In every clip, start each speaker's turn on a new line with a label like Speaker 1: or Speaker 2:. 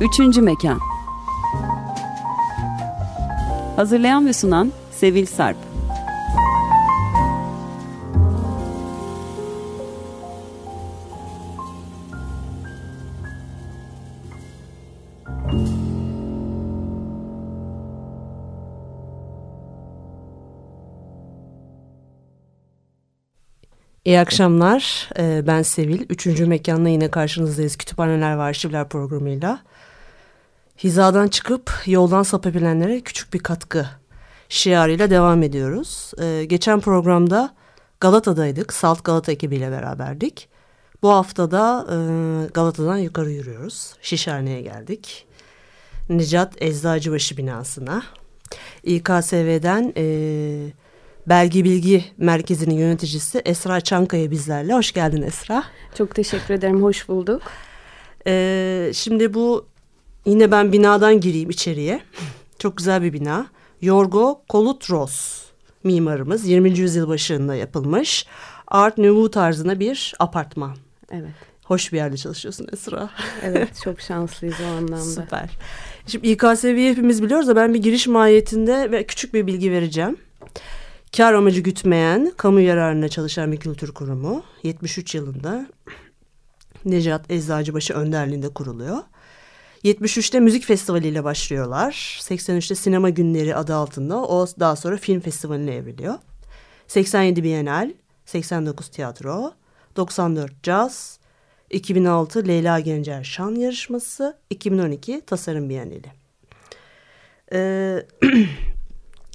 Speaker 1: Üçüncü Mekan. Hazırlayan ve sunan Sevil Sarp
Speaker 2: İyi akşamlar. Ee, ben Sevil. Üçüncü mekanla yine karşınızdayız. Kütüphaneler ve Arşivler programıyla. Hizadan çıkıp yoldan sapabilenlere küçük bir katkı şiarıyla devam ediyoruz. Ee, geçen programda Galata'daydık. Salt Galata ekibiyle beraberdik. Bu hafta da e, Galata'dan yukarı yürüyoruz. Şişhane'ye geldik. Necat Eczacıbaşı binasına. İKSV'den... E, Belge Bilgi Merkezi'nin yöneticisi Esra Çankaya bizlerle. Hoş geldin Esra.
Speaker 3: Çok teşekkür ederim, hoş bulduk.
Speaker 2: Ee, şimdi bu yine ben binadan gireyim içeriye. Çok güzel bir bina. Yorgo Kolutros mimarımız 20. yüzyıl başında yapılmış. Art Nouveau tarzında bir apartman.
Speaker 3: Evet.
Speaker 2: Hoş bir yerde çalışıyorsun Esra.
Speaker 3: Evet çok şanslıyız o anlamda.
Speaker 2: Süper. Şimdi İKSV'yi hepimiz biliyoruz da ben bir giriş mahiyetinde ve küçük bir bilgi vereceğim. Kar amacı gütmeyen, kamu yararına çalışan bir kültür kurumu. 73 yılında Necat Eczacıbaşı önderliğinde kuruluyor. 73'te müzik festivaliyle başlıyorlar. 83'te sinema günleri adı altında o daha sonra film festivaline evriliyor. 87 Bienal, 89 tiyatro, 94 caz, 2006 Leyla Gencer şan yarışması, 2012 tasarım bienali. Ee,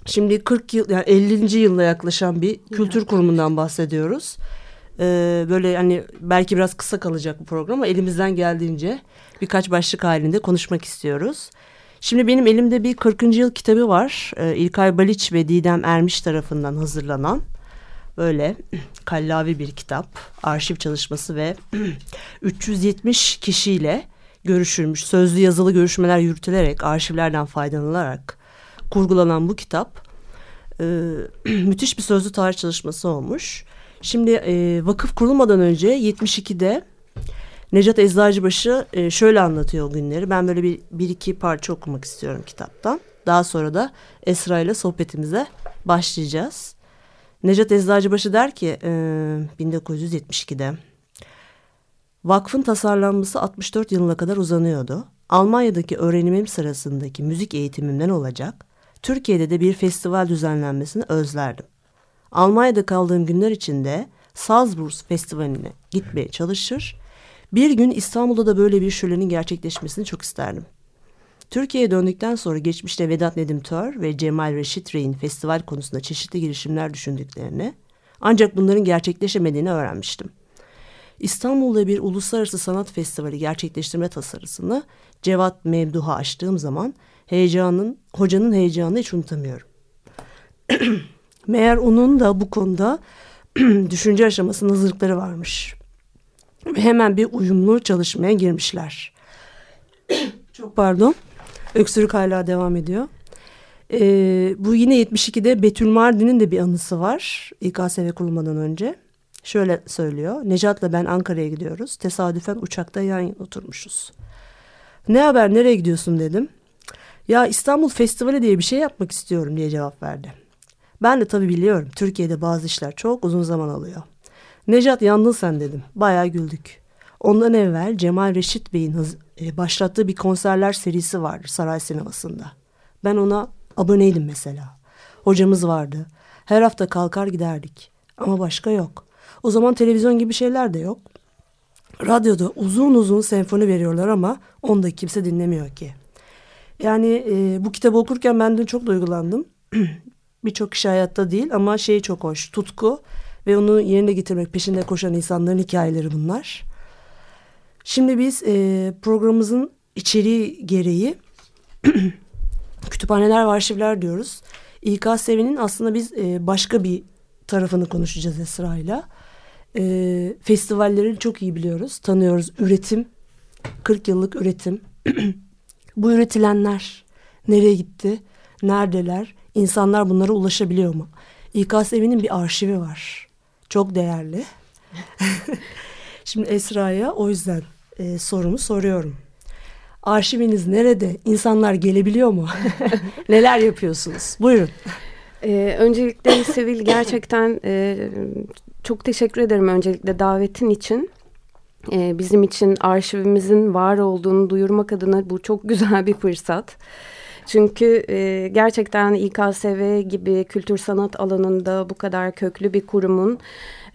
Speaker 2: Şimdi 40 yıl yani 50. yılına yaklaşan bir kültür kurumundan bahsediyoruz. Ee, böyle hani belki biraz kısa kalacak bu program ama elimizden geldiğince birkaç başlık halinde konuşmak istiyoruz. Şimdi benim elimde bir 40. yıl kitabı var. Ee, İlkay Baliç ve Didem Ermiş tarafından hazırlanan böyle kallavi bir kitap. Arşiv çalışması ve 370 kişiyle görüşülmüş, sözlü yazılı görüşmeler yürütülerek, arşivlerden faydalanılarak kurgulanan bu kitap müthiş bir sözlü tarih çalışması olmuş. Şimdi e, vakıf kurulmadan önce 72'de Necat Eczacıbaşı e, şöyle anlatıyor o günleri. Ben böyle bir, bir iki parça okumak istiyorum kitaptan. Daha sonra da Esra ile sohbetimize başlayacağız. Necat Eczacıbaşı der ki e, 1972'de vakfın tasarlanması 64 yılına kadar uzanıyordu. Almanya'daki öğrenimim sırasındaki müzik eğitimimden olacak Türkiye'de de bir festival düzenlenmesini özlerdim. Almanya'da kaldığım günler içinde Salzburg Festivali'ne gitmeye çalışır, bir gün İstanbul'da da böyle bir şölenin gerçekleşmesini çok isterdim. Türkiye'ye döndükten sonra geçmişte Vedat Nedim Tör ve Cemal Reşit Rey'in festival konusunda çeşitli girişimler düşündüklerini ancak bunların gerçekleşemediğini öğrenmiştim. İstanbul'da bir uluslararası sanat festivali gerçekleştirme tasarısını Cevat Mevduh'a açtığım zaman heyecanın, hocanın heyecanını hiç unutamıyorum. Meğer onun da bu konuda düşünce aşamasının hazırlıkları varmış. Ve hemen bir uyumlu çalışmaya girmişler. Çok pardon. Öksürük hala devam ediyor. Ee, bu yine 72'de Betül Mardin'in de bir anısı var. İKSV kurulmadan önce. Şöyle söylüyor. Necat'la ben Ankara'ya gidiyoruz. Tesadüfen uçakta yan oturmuşuz. Ne haber nereye gidiyorsun dedim. Ya İstanbul Festivali diye bir şey yapmak istiyorum diye cevap verdi. Ben de tabii biliyorum Türkiye'de bazı işler çok uzun zaman alıyor. Necat yandın sen dedim. Bayağı güldük. Ondan evvel Cemal Reşit Bey'in e, başlattığı bir konserler serisi vardı saray sinemasında. Ben ona aboneydim mesela. Hocamız vardı. Her hafta kalkar giderdik. Ama başka yok. O zaman televizyon gibi şeyler de yok. Radyoda uzun uzun senfoni veriyorlar ama onu da kimse dinlemiyor ki. Yani e, bu kitabı okurken ben dün çok duygulandım. Birçok kişi hayatta değil ama şey çok hoş. Tutku ve onu yerine getirmek peşinde koşan insanların hikayeleri bunlar. Şimdi biz e, programımızın içeriği gereği kütüphaneler ve arşivler diyoruz. İKSV'nin aslında biz e, başka bir tarafını konuşacağız Esra'yla. E, festivalleri çok iyi biliyoruz, tanıyoruz. Üretim, 40 yıllık üretim. Bu üretilenler nereye gitti? Neredeler? İnsanlar bunlara ulaşabiliyor mu? İKSV'nin bir arşivi var. Çok değerli. Şimdi Esra'ya o yüzden e, sorumu soruyorum. Arşiviniz nerede? İnsanlar gelebiliyor mu? Neler yapıyorsunuz? Buyurun.
Speaker 3: Ee, öncelikle Sevil gerçekten e, çok teşekkür ederim öncelikle davetin için. Ee, bizim için arşivimizin var olduğunu duyurmak adına bu çok güzel bir fırsat. Çünkü e, gerçekten İKSV gibi kültür sanat alanında bu kadar köklü bir kurumun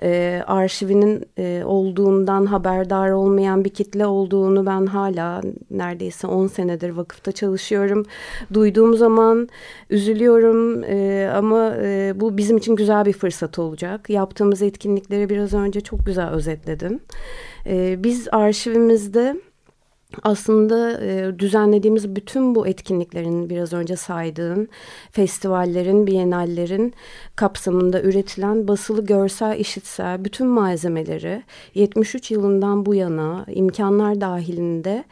Speaker 3: e, arşivinin e, olduğundan haberdar olmayan bir kitle olduğunu ben hala neredeyse 10 senedir vakıfta çalışıyorum. Duyduğum zaman üzülüyorum e, ama e, bu bizim için güzel bir fırsat olacak. Yaptığımız etkinlikleri biraz önce çok güzel özetledin. E, biz arşivimizde aslında e, düzenlediğimiz bütün bu etkinliklerin biraz önce saydığın festivallerin, bienallerin kapsamında üretilen basılı görsel, işitsel bütün malzemeleri 73 yılından bu yana imkanlar dahilinde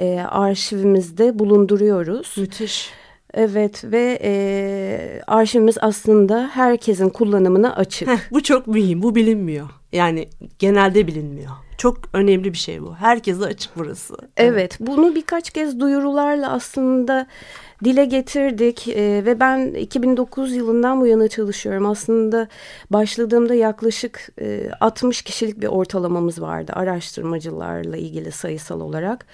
Speaker 3: e, arşivimizde bulunduruyoruz.
Speaker 2: Müthiş.
Speaker 3: Evet ve e, arşivimiz aslında herkesin kullanımına açık.
Speaker 2: Heh, bu çok mühim, bu bilinmiyor. Yani genelde bilinmiyor. Çok önemli bir şey bu. Herkese açık burası.
Speaker 3: Evet, bunu birkaç kez duyurularla aslında dile getirdik e, ve ben 2009 yılından bu yana çalışıyorum. Aslında başladığımda yaklaşık e, 60 kişilik bir ortalamamız vardı araştırmacılarla ilgili sayısal olarak.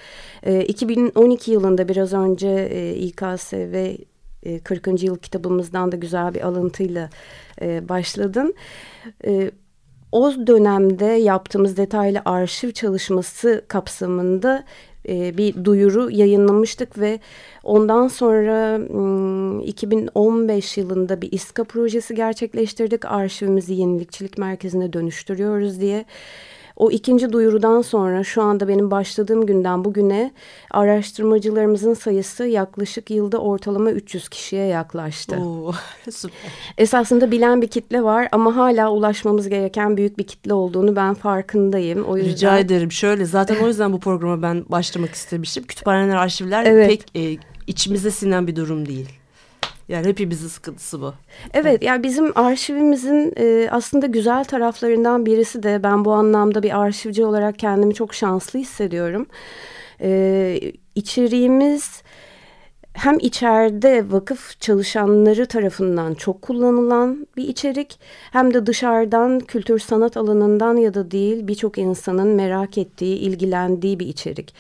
Speaker 3: E, 2012 yılında biraz önce e, İKSV e, 40. yıl kitabımızdan da güzel bir alıntıyla e, başladın. E, o dönemde yaptığımız detaylı arşiv çalışması kapsamında e, bir duyuru yayınlamıştık ve ondan sonra 2015 yılında bir İSKA projesi gerçekleştirdik. Arşivimizi yenilikçilik merkezine dönüştürüyoruz diye. O ikinci duyurudan sonra şu anda benim başladığım günden bugüne araştırmacılarımızın sayısı yaklaşık yılda ortalama 300 kişiye yaklaştı.
Speaker 2: Oo, süper.
Speaker 3: Esasında bilen bir kitle var ama hala ulaşmamız gereken büyük bir kitle olduğunu ben farkındayım. O yüzden...
Speaker 2: Rica ederim. Şöyle zaten o yüzden bu programa ben başlamak istemiştim. Kütüphaneler, arşivler
Speaker 3: Evet.
Speaker 2: pek e, içimize sinen bir durum değil. Yani hepimizin sıkıntısı bu.
Speaker 3: Evet yani bizim arşivimizin e, aslında güzel taraflarından birisi de ben bu anlamda bir arşivci olarak kendimi çok şanslı hissediyorum. E, içeriğimiz hem içeride vakıf çalışanları tarafından çok kullanılan bir içerik hem de dışarıdan kültür sanat alanından ya da değil birçok insanın merak ettiği, ilgilendiği bir içerik.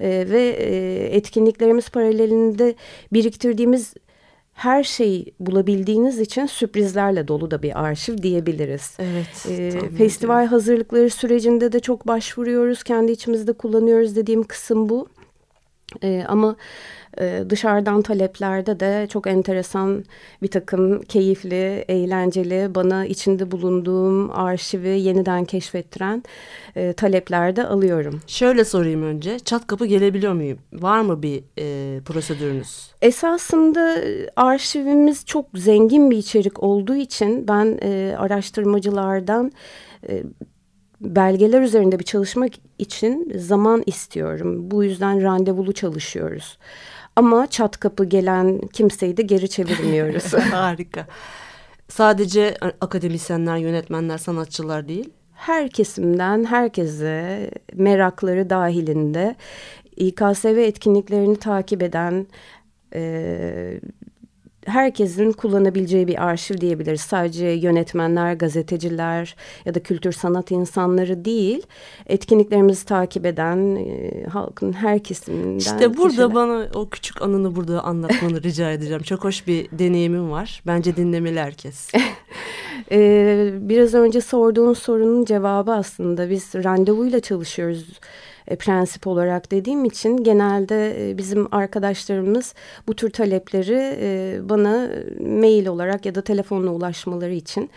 Speaker 3: E, ve e, etkinliklerimiz paralelinde biriktirdiğimiz her şeyi bulabildiğiniz için sürprizlerle dolu da bir arşiv diyebiliriz.
Speaker 2: Evet.
Speaker 3: Ee, festival hazırlıkları sürecinde de çok başvuruyoruz. Kendi içimizde kullanıyoruz dediğim kısım bu. Ee, ama e, dışarıdan taleplerde de çok enteresan bir takım keyifli, eğlenceli, bana içinde bulunduğum arşivi yeniden keşfettiren e, talepler de alıyorum.
Speaker 2: Şöyle sorayım önce. Çat kapı gelebiliyor muyum? Var mı bir e, prosedürünüz?
Speaker 3: Esasında e, arşivimiz çok zengin bir içerik olduğu için ben e, araştırmacılardan e, belgeler üzerinde bir çalışmak için zaman istiyorum. Bu yüzden randevulu çalışıyoruz. Ama çat kapı gelen kimseyi de geri çevirmiyoruz.
Speaker 2: Harika. Sadece akademisyenler, yönetmenler, sanatçılar değil.
Speaker 3: her kesimden herkese merakları dahilinde İKSV etkinliklerini takip eden e, herkesin kullanabileceği bir arşiv diyebiliriz. Sadece yönetmenler, gazeteciler ya da kültür sanat insanları değil, etkinliklerimizi takip eden e, halkın her kesiminden
Speaker 2: İşte burada
Speaker 3: kişiler.
Speaker 2: bana o küçük anını burada anlatmanı rica edeceğim. Çok hoş bir deneyimim var. Bence dinlemeli herkes.
Speaker 3: Ee, biraz önce sorduğun sorunun cevabı aslında biz randevuyla çalışıyoruz e, prensip olarak dediğim için genelde e, bizim arkadaşlarımız bu tür talepleri e, bana mail olarak ya da telefonla ulaşmaları için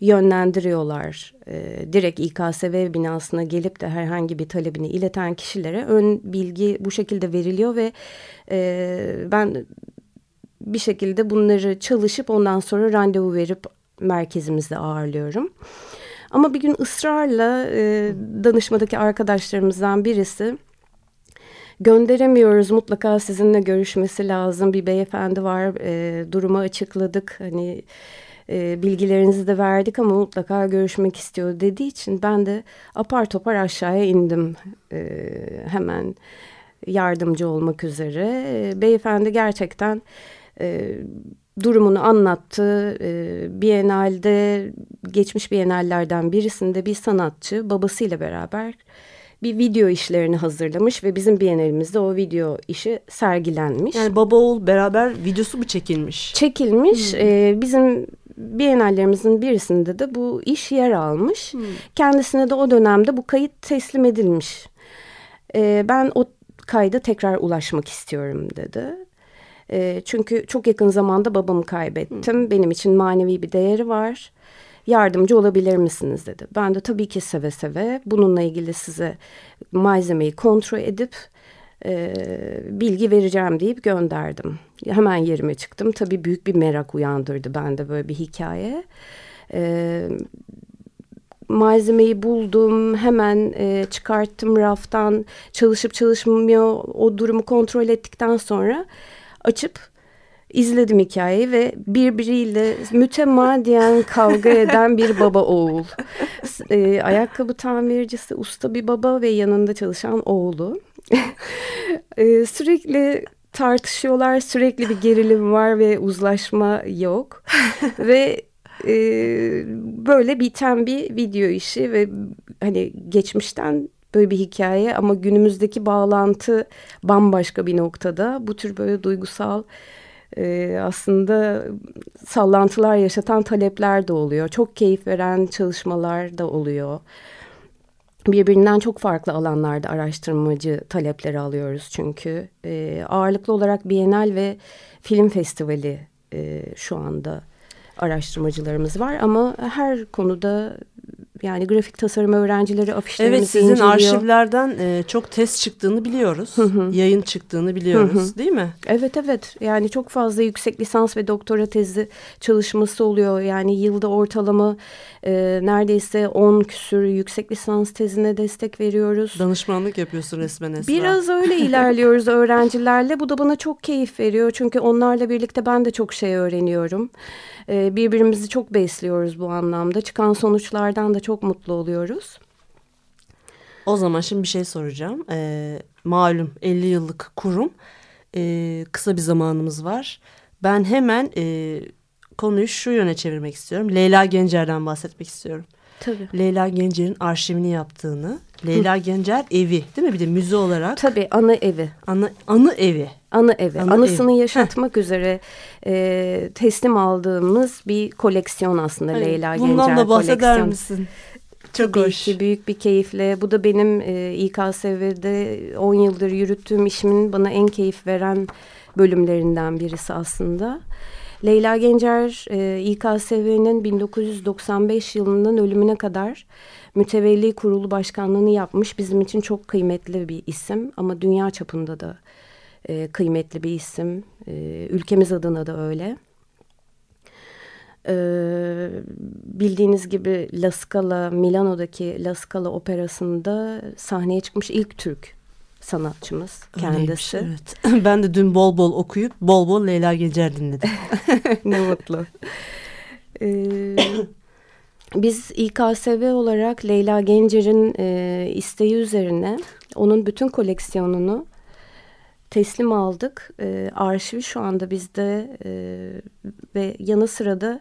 Speaker 3: yönlendiriyorlar. E, direkt İKSV binasına gelip de herhangi bir talebini ileten kişilere ön bilgi bu şekilde veriliyor ve ben bir şekilde bunları çalışıp ondan sonra randevu verip merkezimizde ağırlıyorum. Ama bir gün ısrarla e, danışmadaki arkadaşlarımızdan birisi gönderemiyoruz mutlaka sizinle görüşmesi lazım. Bir beyefendi var e, durumu açıkladık. Hani e, bilgilerinizi de verdik ama mutlaka görüşmek istiyor. dediği için ben de apar topar aşağıya indim. E, hemen yardımcı olmak üzere. E, beyefendi gerçekten e, durumunu anlattı. E, Biennale'de geçmiş Biennale'lerden birisinde bir sanatçı babasıyla beraber bir video işlerini hazırlamış ve bizim Biennalemizde o video işi sergilenmiş.
Speaker 2: Yani baba oğul beraber videosu mu çekilmiş?
Speaker 3: Çekilmiş. Hmm. E, bizim Biennallerimizin birisinde de bu iş yer almış. Hmm. Kendisine de o dönemde bu kayıt teslim edilmiş. E, ben o kayda tekrar ulaşmak istiyorum dedi. E, çünkü çok yakın zamanda babamı kaybettim. Hmm. Benim için manevi bir değeri var. Yardımcı olabilir misiniz dedi. Ben de tabii ki seve seve bununla ilgili size malzemeyi kontrol edip e, bilgi vereceğim deyip gönderdim. Hemen yerime çıktım. Tabii büyük bir merak uyandırdı bende böyle bir hikaye. E, malzemeyi buldum hemen e, çıkarttım raftan çalışıp çalışmıyor o durumu kontrol ettikten sonra açıp izledim hikayeyi ve birbiriyle mütemadiyen kavga eden bir baba oğul. E, ayakkabı tamircisi, usta bir baba ve yanında çalışan oğlu. e, sürekli tartışıyorlar, sürekli bir gerilim var ve uzlaşma yok. ve e, böyle biten bir video işi ve hani geçmişten böyle bir hikaye ama günümüzdeki bağlantı bambaşka bir noktada. Bu tür böyle duygusal e, aslında sallantılar yaşatan talepler de oluyor. Çok keyif veren çalışmalar da oluyor. Birbirinden çok farklı alanlarda araştırmacı talepleri alıyoruz çünkü. E, ağırlıklı olarak Bienal ve Film Festivali e, şu anda araştırmacılarımız var ama her konuda yani grafik tasarım öğrencileri afişlerimizi
Speaker 2: Evet sizin
Speaker 3: inceliyor.
Speaker 2: arşivlerden e, çok test çıktığını biliyoruz. Hı hı. Yayın çıktığını biliyoruz hı hı. değil mi?
Speaker 3: Evet evet yani çok fazla yüksek lisans ve doktora tezi çalışması oluyor. Yani yılda ortalama e, neredeyse 10 küsür yüksek lisans tezine destek veriyoruz.
Speaker 2: Danışmanlık yapıyorsun resmen Esra.
Speaker 3: Biraz öyle ilerliyoruz öğrencilerle. Bu da bana çok keyif veriyor. Çünkü onlarla birlikte ben de çok şey öğreniyorum. E, birbirimizi çok besliyoruz bu anlamda. Çıkan sonuçlardan da çok mutlu oluyoruz.
Speaker 2: O zaman şimdi bir şey soracağım. E, malum 50 yıllık kurum. E, kısa bir zamanımız var. Ben hemen e, konuyu şu yöne çevirmek istiyorum. Leyla Gencer'den bahsetmek istiyorum.
Speaker 3: Tabii.
Speaker 2: Leyla Gencer'in arşivini yaptığını. Leyla Hı. Gencer evi değil mi bir de müze olarak?
Speaker 3: Tabii anı evi.
Speaker 2: Anı, anı evi.
Speaker 3: Anı evi. Anı Anısını evi. yaşatmak Heh. üzere e, teslim aldığımız bir koleksiyon aslında Hayır, Leyla Gencer
Speaker 2: Bundan da bahseder koleksiyon. misin?
Speaker 3: Çok Tabii hoş. ki büyük bir keyifle. Bu da benim e, İKSV'de 10 yıldır yürüttüğüm işimin bana en keyif veren bölümlerinden birisi aslında. Leyla Gencer e, İKSV'nin 1995 yılının ölümüne kadar mütevelli kurulu başkanlığını yapmış. Bizim için çok kıymetli bir isim ama dünya çapında da e, kıymetli bir isim. E, ülkemiz adına da öyle. E, bildiğiniz gibi La Scala, Milano'daki La Scala operasında sahneye çıkmış ilk Türk sanatçımız kendisi.
Speaker 2: Öyleymiş, evet. Ben de dün bol bol okuyup bol bol Leyla Gecer dinledim.
Speaker 3: ne mutlu. Ee, biz İKSV olarak Leyla Gencer'in e, isteği üzerine onun bütün koleksiyonunu teslim aldık. E, arşivi şu anda bizde e, ve yanı sıra da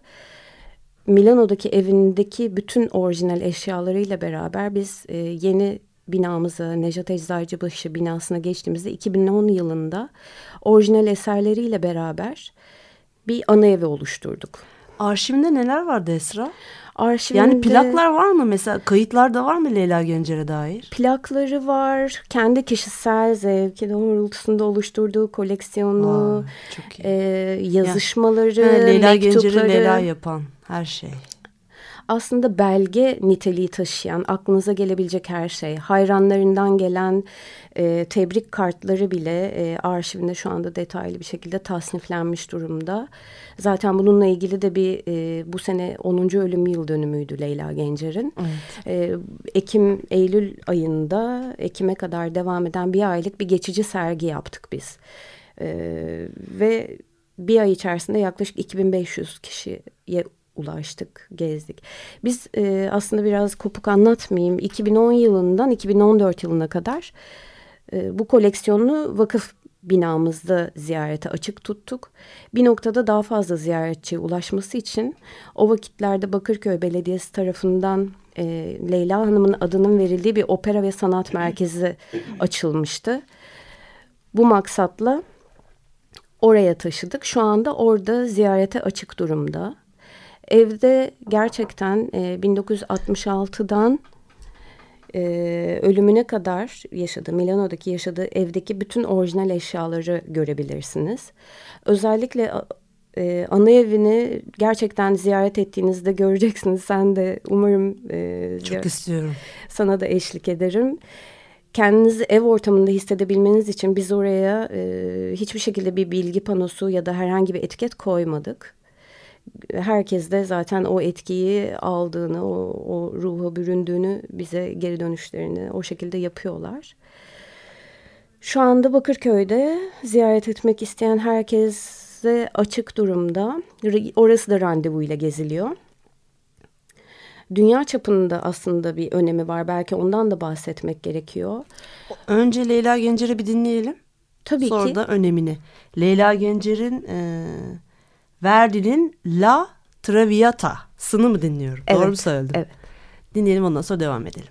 Speaker 3: Milano'daki evindeki bütün orijinal eşyalarıyla beraber biz e, yeni binamıza Nejat Eczacıbaşı binasına geçtiğimizde 2010 yılında orijinal eserleriyle beraber bir ana evi oluşturduk.
Speaker 2: Arşivinde neler vardı Esra?
Speaker 3: Arşivinde,
Speaker 2: yani plaklar var mı mesela kayıtlar da var mı Leyla Gencer'e dair?
Speaker 3: Plakları var. Kendi kişisel zevki doğrultusunda oluşturduğu koleksiyonu, Aa, çok iyi. E, yazışmaları, yani,
Speaker 2: Leyla Gencer'i Leyla yapan her şey
Speaker 3: aslında belge niteliği taşıyan aklınıza gelebilecek her şey. Hayranlarından gelen e, tebrik kartları bile e, arşivinde şu anda detaylı bir şekilde tasniflenmiş durumda. Zaten bununla ilgili de bir e, bu sene 10. ölüm yıl dönümüydü Leyla Gencer'in. Evet. E, Ekim, Eylül ayında Ekim'e kadar devam eden bir aylık bir geçici sergi yaptık biz. E, ve bir ay içerisinde yaklaşık 2500 kişiye ulaştık, gezdik. Biz e, aslında biraz kopuk anlatmayayım. 2010 yılından 2014 yılına kadar E, bu koleksiyonu vakıf binamızda ziyarete açık tuttuk. Bir noktada daha fazla ziyaretçiye ulaşması için o vakitlerde Bakırköy Belediyesi tarafından e, Leyla Hanım'ın adının verildiği bir opera ve sanat merkezi açılmıştı. Bu maksatla oraya taşıdık. Şu anda orada ziyarete açık durumda. Evde gerçekten e, 1966'dan e, ölümüne kadar yaşadığı, Milano'daki yaşadığı evdeki bütün orijinal eşyaları görebilirsiniz. Özellikle e, ana evini gerçekten ziyaret ettiğinizde göreceksiniz. Sen de umarım
Speaker 2: e, çok istiyorum.
Speaker 3: Sana da eşlik ederim. Kendinizi ev ortamında hissedebilmeniz için biz oraya e, hiçbir şekilde bir bilgi panosu ya da herhangi bir etiket koymadık herkes de zaten o etkiyi aldığını, o, o ruha büründüğünü bize geri dönüşlerini o şekilde yapıyorlar. Şu anda Bakırköy'de ziyaret etmek isteyen herkese açık durumda. Orası da randevuyla geziliyor. Dünya çapında aslında bir önemi var. Belki ondan da bahsetmek gerekiyor.
Speaker 2: Önce Leyla Gencer'i bir dinleyelim.
Speaker 3: Tabii
Speaker 2: Sonra
Speaker 3: ki.
Speaker 2: Sonra da önemini. Leyla Gencer'in e, Verdi'nin La Traviata'sını mı dinliyorum?
Speaker 3: Evet,
Speaker 2: Doğru mu söyledim?
Speaker 3: Evet.
Speaker 2: Dinleyelim ondan sonra devam edelim.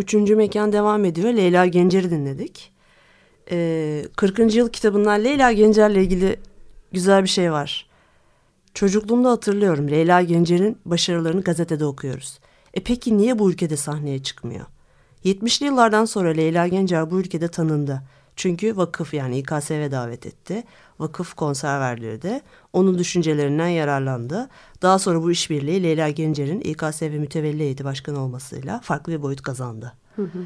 Speaker 2: Üçüncü mekan devam ediyor. Leyla Gencer'i dinledik. Ee, 40. yıl kitabından Leyla Gencer'le ilgili güzel bir şey var. Çocukluğumda hatırlıyorum Leyla Gencer'in başarılarını gazetede okuyoruz. E peki niye bu ülkede sahneye çıkmıyor? 70'li yıllardan sonra Leyla Gencer bu ülkede tanındı. Çünkü vakıf yani İKSV davet etti. Vakıf konser verdirdi. Onun düşüncelerinden yararlandı. Daha sonra bu işbirliği Leyla Gencer'in İKSV mütevelli heyeti başkanı olmasıyla farklı bir boyut kazandı. Hı hı.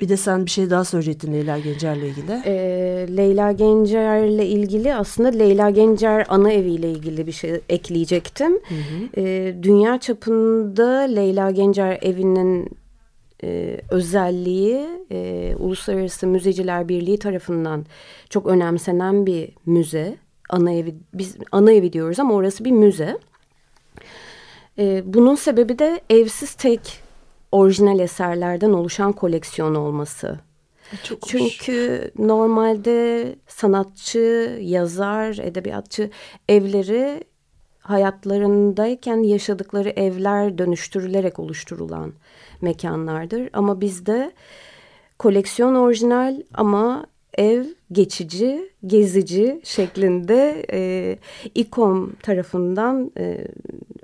Speaker 2: Bir de sen bir şey daha söyleyecektin Leyla Gencer'le ilgili.
Speaker 3: Ee, Leyla Gencer'le ilgili aslında Leyla Gencer ana eviyle ilgili bir şey ekleyecektim. Hı hı. Ee, dünya çapında Leyla Gencer evinin e, özelliği e, Uluslararası Müzeciler Birliği tarafından çok önemsenen bir müze. Ana evi biz ana evi diyoruz ama orası bir müze. E, bunun sebebi de evsiz tek orijinal eserlerden oluşan koleksiyon olması. Çok Çünkü hoş. normalde sanatçı, yazar, edebiyatçı evleri hayatlarındayken yaşadıkları evler dönüştürülerek oluşturulan mekanlardır. Ama bizde koleksiyon orijinal ama ev geçici, gezici şeklinde e, İKOM tarafından e,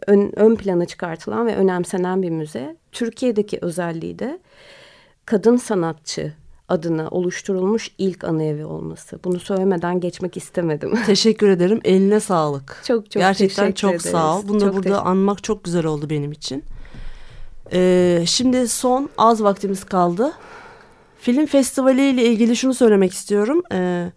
Speaker 3: ön, ön plana çıkartılan ve önemsenen bir müze. Türkiye'deki özelliği de kadın sanatçı adına oluşturulmuş ilk ana evi olması. Bunu söylemeden geçmek istemedim.
Speaker 2: Teşekkür ederim. Eline sağlık.
Speaker 3: Çok çok
Speaker 2: Gerçekten çok
Speaker 3: ederiz.
Speaker 2: sağ ol. Bunu çok burada anmak çok güzel oldu benim için. Ee, şimdi son az vaktimiz kaldı. Film festivali ile ilgili şunu söylemek istiyorum. Ee,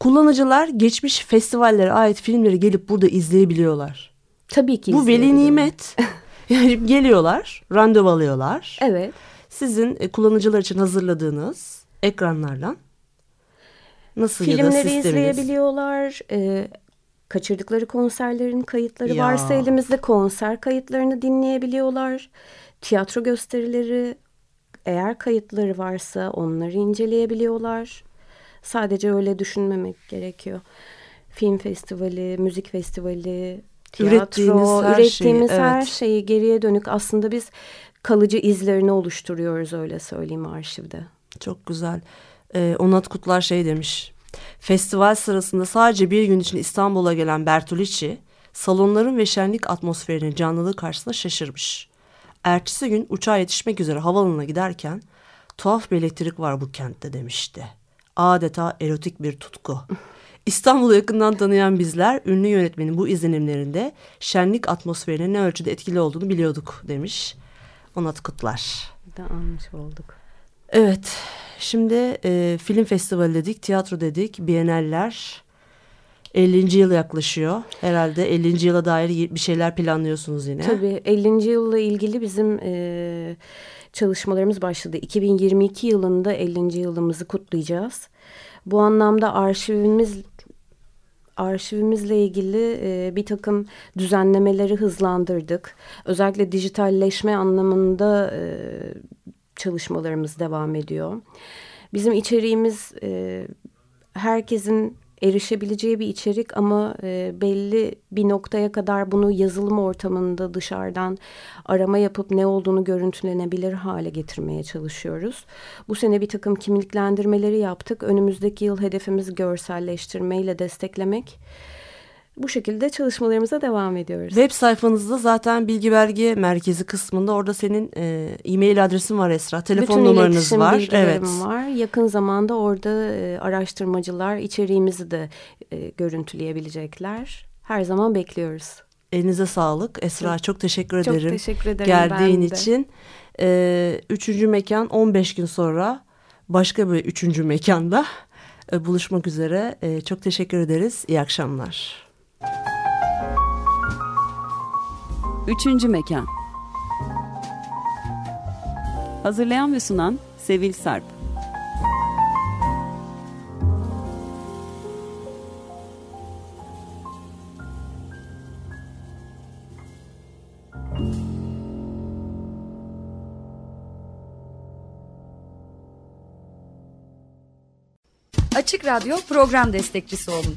Speaker 2: kullanıcılar geçmiş festivallere ait filmleri gelip burada izleyebiliyorlar.
Speaker 3: Tabii ki
Speaker 2: Bu veli nimet. yani geliyorlar, randevu alıyorlar.
Speaker 3: Evet.
Speaker 2: Sizin e, kullanıcılar için hazırladığınız ekranlardan nasıl
Speaker 3: Filmleri
Speaker 2: ya da sisteminiz?
Speaker 3: izleyebiliyorlar. E, kaçırdıkları konserlerin kayıtları ya. varsa elimizde konser kayıtlarını dinleyebiliyorlar. Tiyatro gösterileri eğer kayıtları varsa onları inceleyebiliyorlar. Sadece öyle düşünmemek gerekiyor. Film festivali, müzik festivali, tiyatro, ürettiğimiz her, ürettiğimiz şeyi, her evet. şeyi geriye dönük aslında biz kalıcı izlerini oluşturuyoruz öyle söyleyeyim arşivde.
Speaker 2: Çok güzel. Ee, Onat Kutlar şey demiş. Festival sırasında sadece bir gün için İstanbul'a gelen Bertolucci salonların ve şenlik atmosferinin canlılığı karşısında şaşırmış. Ertesi gün uçağa yetişmek üzere havaalanına giderken tuhaf bir elektrik var bu kentte demişti. Adeta erotik bir tutku. İstanbul'u yakından tanıyan bizler ünlü yönetmenin bu izlenimlerinde şenlik atmosferinin ne ölçüde etkili olduğunu biliyorduk demiş. Onat Kutlar.
Speaker 3: Da almış olduk.
Speaker 2: Evet şimdi e, film festivali dedik, tiyatro dedik, biyeneller 50. yıl yaklaşıyor. Herhalde 50. yıla dair bir şeyler planlıyorsunuz yine.
Speaker 3: Tabii 50. yılla ilgili bizim e, çalışmalarımız başladı. 2022 yılında 50. yılımızı kutlayacağız. Bu anlamda arşivimiz arşivimizle ilgili e, bir takım düzenlemeleri hızlandırdık. Özellikle dijitalleşme anlamında e, çalışmalarımız devam ediyor. Bizim içeriğimiz e, herkesin erişebileceği bir içerik ama e, belli bir noktaya kadar bunu yazılım ortamında dışarıdan arama yapıp ne olduğunu görüntülenebilir hale getirmeye çalışıyoruz. Bu sene bir takım kimliklendirmeleri yaptık. Önümüzdeki yıl hedefimiz görselleştirmeyle desteklemek. Bu şekilde çalışmalarımıza devam ediyoruz.
Speaker 2: Web sayfanızda zaten bilgi belge merkezi kısmında orada senin e, e-mail adresin var Esra. Telefon Bütün numaranız var.
Speaker 3: Evet. var. Yakın zamanda orada e, araştırmacılar içeriğimizi de e, görüntüleyebilecekler. Her zaman bekliyoruz.
Speaker 2: Elinize sağlık. Esra çok, çok teşekkür ederim.
Speaker 3: Çok teşekkür ederim
Speaker 2: Geldiğin için. E, üçüncü mekan 15 gün sonra başka bir üçüncü mekanda e, buluşmak üzere. E, çok teşekkür ederiz. İyi akşamlar.
Speaker 1: Üçüncü Mekan. Hazırlayan ve sunan Sevil Sarp.
Speaker 4: Açık Radyo program destekçisi olun